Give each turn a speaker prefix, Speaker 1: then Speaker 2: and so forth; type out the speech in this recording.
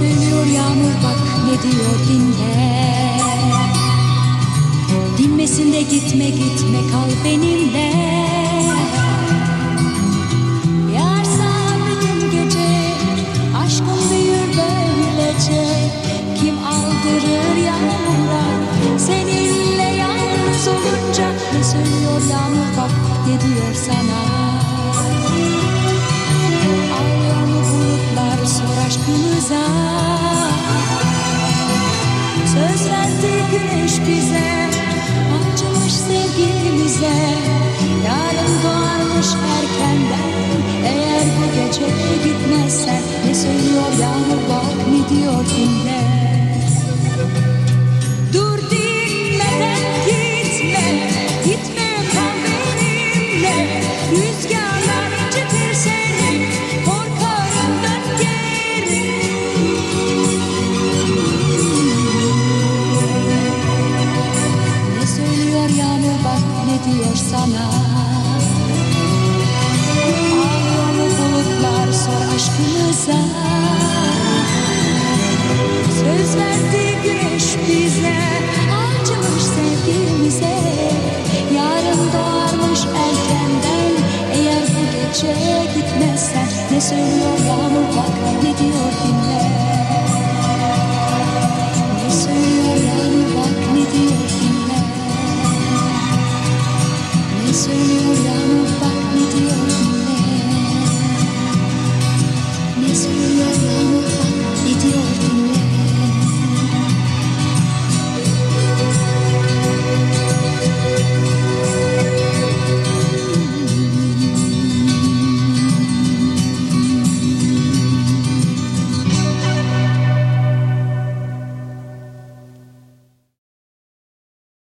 Speaker 1: Söylüyor yağmur bak ne diyor dinle. Dinmesin de gitme gitme kal benimle. Yarsa bütün gece aşkım büyür böylece. Kim aldırır yağmura seninle yalnız olunca Ne söylüyor yağmur? Bize Acımış sevgimize Yarın doğarmış erkenden Eğer bu gece gitmezsen Ne söylüyor yağmur bak ne diyor dinle yağmur bak ne diyor sana. Ağlıyor mu bulutlar sor aşkımıza. Söz verdi güneş bize Acımış sevgimize. Yarın doğarmış erkenden Eğer bu gece gitmezsen Ne söylüyor yağmur bak ne diyor dinle